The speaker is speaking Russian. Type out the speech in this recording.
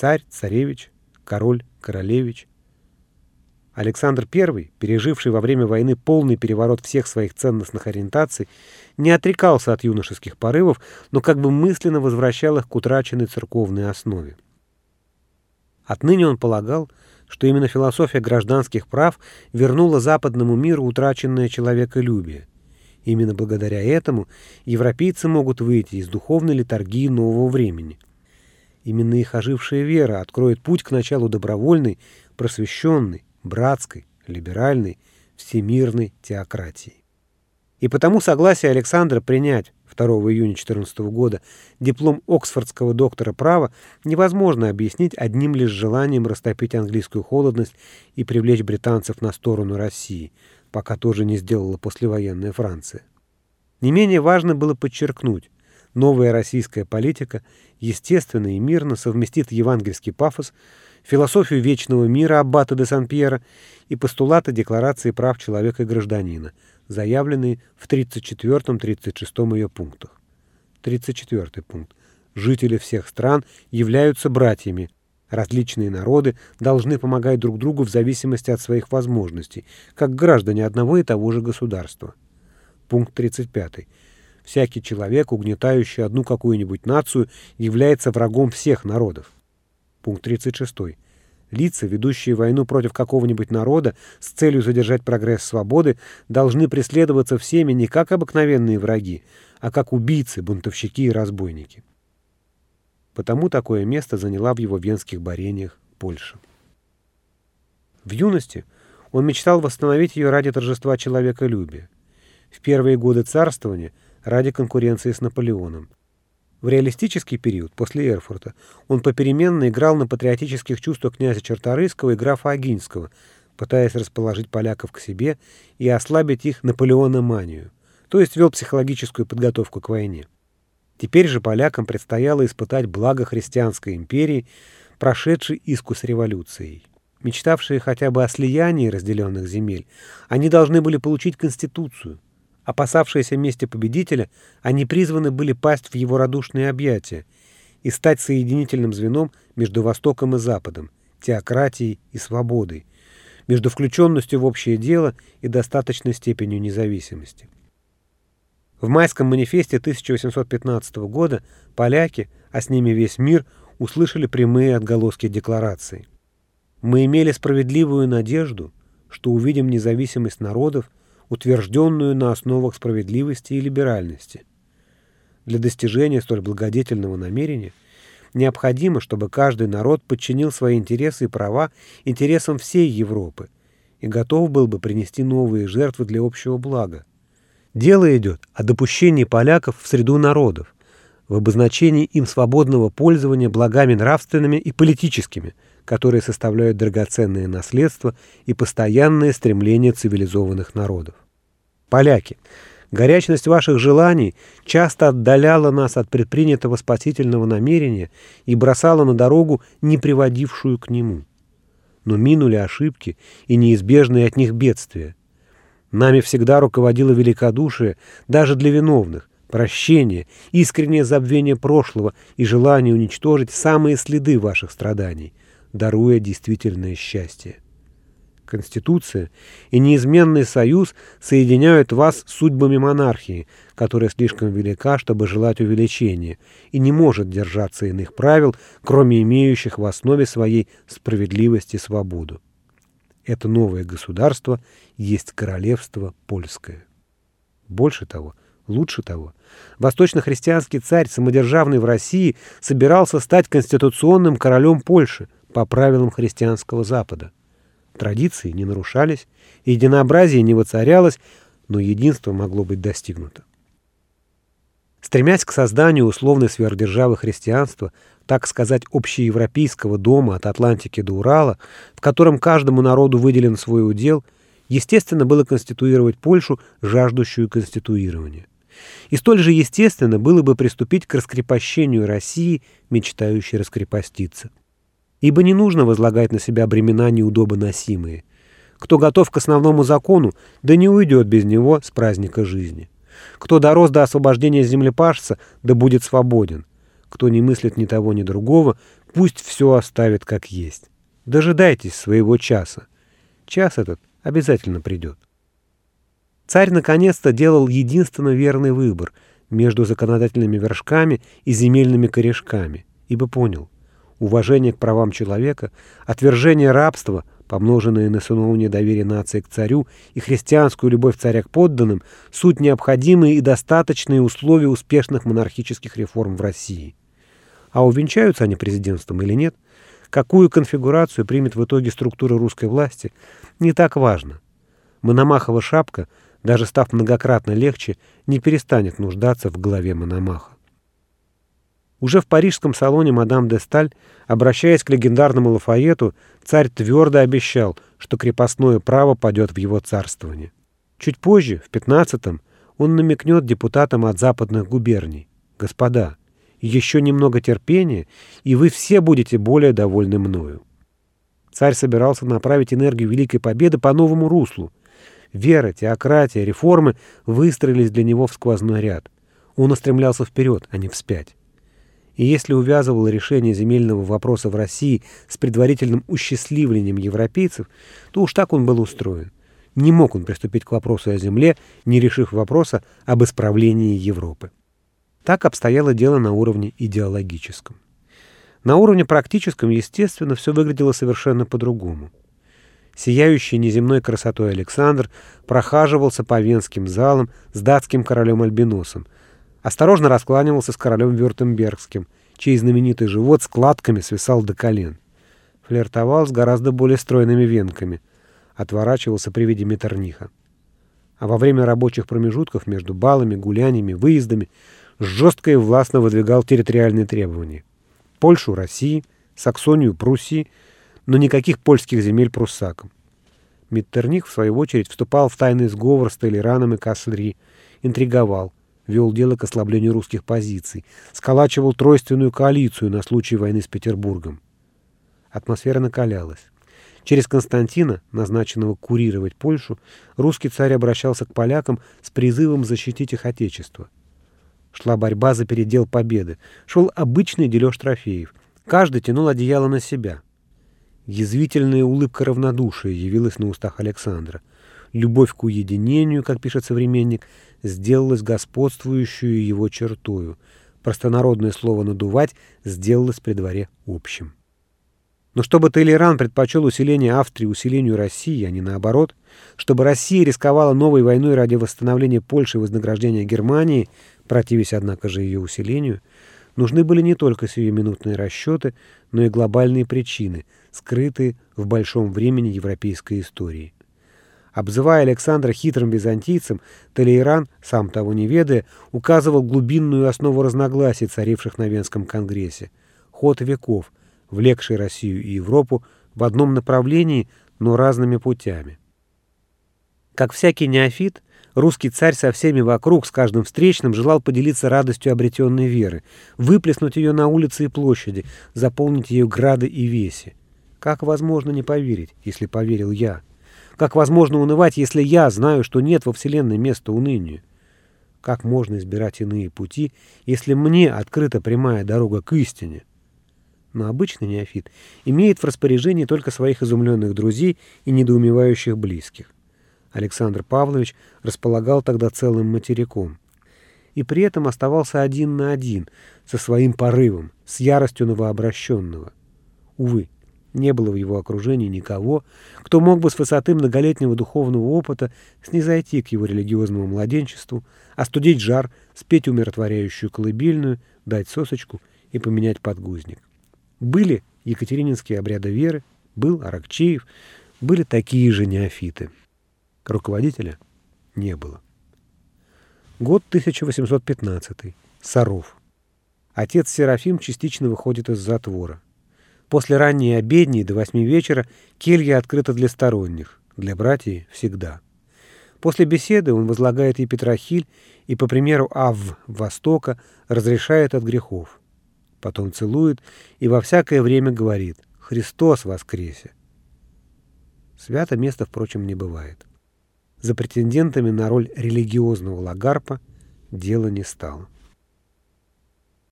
царь, царевич, король, королевич. Александр I, переживший во время войны полный переворот всех своих ценностных ориентаций, не отрекался от юношеских порывов, но как бы мысленно возвращал их к утраченной церковной основе. Отныне он полагал, что именно философия гражданских прав вернула западному миру утраченное человеколюбие. Именно благодаря этому европейцы могут выйти из духовной литургии нового времени. Именно их ожившая вера откроет путь к началу добровольной, просвещенной, братской, либеральной, всемирной теократии. И потому согласие Александра принять 2 июня 14 года диплом Оксфордского доктора права невозможно объяснить одним лишь желанием растопить английскую холодность и привлечь британцев на сторону России, пока тоже не сделала послевоенная Франция. Не менее важно было подчеркнуть, новая российская политика естественно и мирно совместит евангельский пафос философию вечного мира Аббата де Сан-Пьера и постулаты Декларации прав человека и гражданина, заявленные в 34-36 ее пунктах. 34 пункт. Жители всех стран являются братьями. Различные народы должны помогать друг другу в зависимости от своих возможностей, как граждане одного и того же государства. Пункт 35. Всякий человек, угнетающий одну какую-нибудь нацию, является врагом всех народов. Пункт 36. Лица, ведущие войну против какого-нибудь народа с целью задержать прогресс свободы, должны преследоваться всеми не как обыкновенные враги, а как убийцы, бунтовщики и разбойники. Потому такое место заняла в его венских борениях Польша. В юности он мечтал восстановить ее ради торжества человеколюбия. В первые годы царствования – ради конкуренции с Наполеоном. В реалистический период, после Эрфурта, он попеременно играл на патриотических чувствах князя Черторийского и графа Агинского, пытаясь расположить поляков к себе и ослабить их наполеономанию, то есть вел психологическую подготовку к войне. Теперь же полякам предстояло испытать благо христианской империи, прошедшей искус революцией. Мечтавшие хотя бы о слиянии разделенных земель, они должны были получить конституцию – Опасавшиеся мести победителя, они призваны были пасть в его радушные объятия и стать соединительным звеном между Востоком и Западом, теократией и свободой, между включенностью в общее дело и достаточной степенью независимости. В майском манифесте 1815 года поляки, а с ними весь мир, услышали прямые отголоски декларации. Мы имели справедливую надежду, что увидим независимость народов утвержденную на основах справедливости и либеральности. Для достижения столь благодетельного намерения необходимо, чтобы каждый народ подчинил свои интересы и права интересам всей Европы и готов был бы принести новые жертвы для общего блага. Дело идет о допущении поляков в среду народов, в обозначении им свободного пользования благами нравственными и политическими, которые составляют драгоценное наследство и постоянное стремление цивилизованных народов. Поляки, горячность ваших желаний часто отдаляла нас от предпринятого спасительного намерения и бросала на дорогу, не приводившую к нему. Но минули ошибки и неизбежные от них бедствия. Нами всегда руководило великодушие даже для виновных, прощение, искреннее забвение прошлого и желание уничтожить самые следы ваших страданий, даруя действительное счастье. Конституция и неизменный союз соединяют вас с судьбами монархии, которая слишком велика, чтобы желать увеличения, и не может держаться иных правил, кроме имеющих в основе своей справедливость и свободу. Это новое государство есть королевство польское. Больше того, лучше того, восточно-христианский царь, самодержавный в России, собирался стать конституционным королем Польши по правилам христианского Запада. Традиции не нарушались, единообразие не воцарялось, но единство могло быть достигнуто. Стремясь к созданию условной сверхдержавы христианства, так сказать, общеевропейского дома от Атлантики до Урала, в котором каждому народу выделен свой удел, естественно было конституировать Польшу, жаждущую конституирования. И столь же естественно было бы приступить к раскрепощению России, мечтающей раскрепоститься ибо не нужно возлагать на себя бремена неудобоносимые. Кто готов к основному закону, да не уйдет без него с праздника жизни. Кто дорос до освобождения землепашца, да будет свободен. Кто не мыслит ни того, ни другого, Пусть все оставит как есть. Дожидайтесь своего часа. Час этот обязательно придет. Царь наконец-то делал единственно верный выбор между законодательными вершками и земельными корешками, ибо понял, уважение к правам человека, отвержение рабства, помноженное на сыновнее доверие нации к царю и христианскую любовь царя к подданным, суть необходимые и достаточные условия успешных монархических реформ в России. А увенчаются они президентством или нет, какую конфигурацию примет в итоге структура русской власти, не так важно. Мономахова шапка, даже став многократно легче, не перестанет нуждаться в голове Мономаха. Уже в парижском салоне мадам де Сталь, обращаясь к легендарному Лафаету, царь твердо обещал, что крепостное право падет в его царствование. Чуть позже, в 15-м, он намекнет депутатам от западных губерний. «Господа, еще немного терпения, и вы все будете более довольны мною». Царь собирался направить энергию Великой Победы по новому руслу. Вера, теократия, реформы выстроились для него в сквозной ряд. Он устремлялся вперед, а не вспять. И если увязывал решение земельного вопроса в России с предварительным усчастливлением европейцев, то уж так он был устроен. Не мог он приступить к вопросу о земле, не решив вопроса об исправлении Европы. Так обстояло дело на уровне идеологическом. На уровне практическом, естественно, все выглядело совершенно по-другому. Сияющий неземной красотой Александр прохаживался по венским залам с датским королем Альбиносом, осторожно раскланивался с королем Вюртембергским, чей знаменитый живот складками свисал до колен. Флиртовал с гораздо более стройными венками, отворачивался при виде Меттерниха. А во время рабочих промежутков между балами, гуляниями, выездами жестко и властно выдвигал территориальные требования. Польшу России, Саксонию Пруссии, но никаких польских земель пруссакам. Миттерних, в свою очередь, вступал в тайный сговор с Толераном и Кассельри, интриговал, вел дело к ослаблению русских позиций, сколачивал тройственную коалицию на случай войны с Петербургом. Атмосфера накалялась. Через Константина, назначенного курировать Польшу, русский царь обращался к полякам с призывом защитить их отечество. Шла борьба за передел победы, шел обычный дележ трофеев. Каждый тянул одеяло на себя. Язвительная улыбка равнодушия явилась на устах Александра. Любовь к уединению, как пишет современник, сделалась господствующую его чертою. Простонародное слово «надувать» сделалось при дворе общим. Но чтобы Толеран предпочел усиление Австрии усилению России, а не наоборот, чтобы Россия рисковала новой войной ради восстановления Польши и вознаграждения Германии, противясь, однако же, ее усилению, нужны были не только сиюминутные расчеты, но и глобальные причины, скрытые в большом времени европейской истории. Обзывая Александра хитрым византийцем, Толейран, сам того не ведая, указывал глубинную основу разногласий, царивших на Венском конгрессе. Ход веков, влекший Россию и Европу в одном направлении, но разными путями. Как всякий неофит, русский царь со всеми вокруг, с каждым встречным, желал поделиться радостью обретенной веры, выплеснуть ее на улицы и площади, заполнить ее грады и веси. Как возможно не поверить, если поверил я? Как возможно унывать, если я знаю, что нет во Вселенной места унынию? Как можно избирать иные пути, если мне открыта прямая дорога к истине? Но обычный неофит имеет в распоряжении только своих изумленных друзей и недоумевающих близких. Александр Павлович располагал тогда целым материком. И при этом оставался один на один со своим порывом, с яростью новообращенного. Увы, не было в его окружении никого, кто мог бы с высоты многолетнего духовного опыта снизойти к его религиозному младенчеству, остудить жар, спеть умиротворяющую колыбельную, дать сосочку и поменять подгузник. Были екатерининские обряды веры, был Аракчеев, были такие же неофиты. Руководителя не было. Год 1815. Саров. Отец Серафим частично выходит из затвора. После ранней обедни до восьми вечера келья открыта для сторонних, для братьев всегда. После беседы он возлагает ей Петрохиль и, по примеру Ав Востока, разрешает от грехов. Потом целует и во всякое время говорит «Христос воскресе!». Свято места, впрочем, не бывает. За претендентами на роль религиозного лагарпа дело не стало.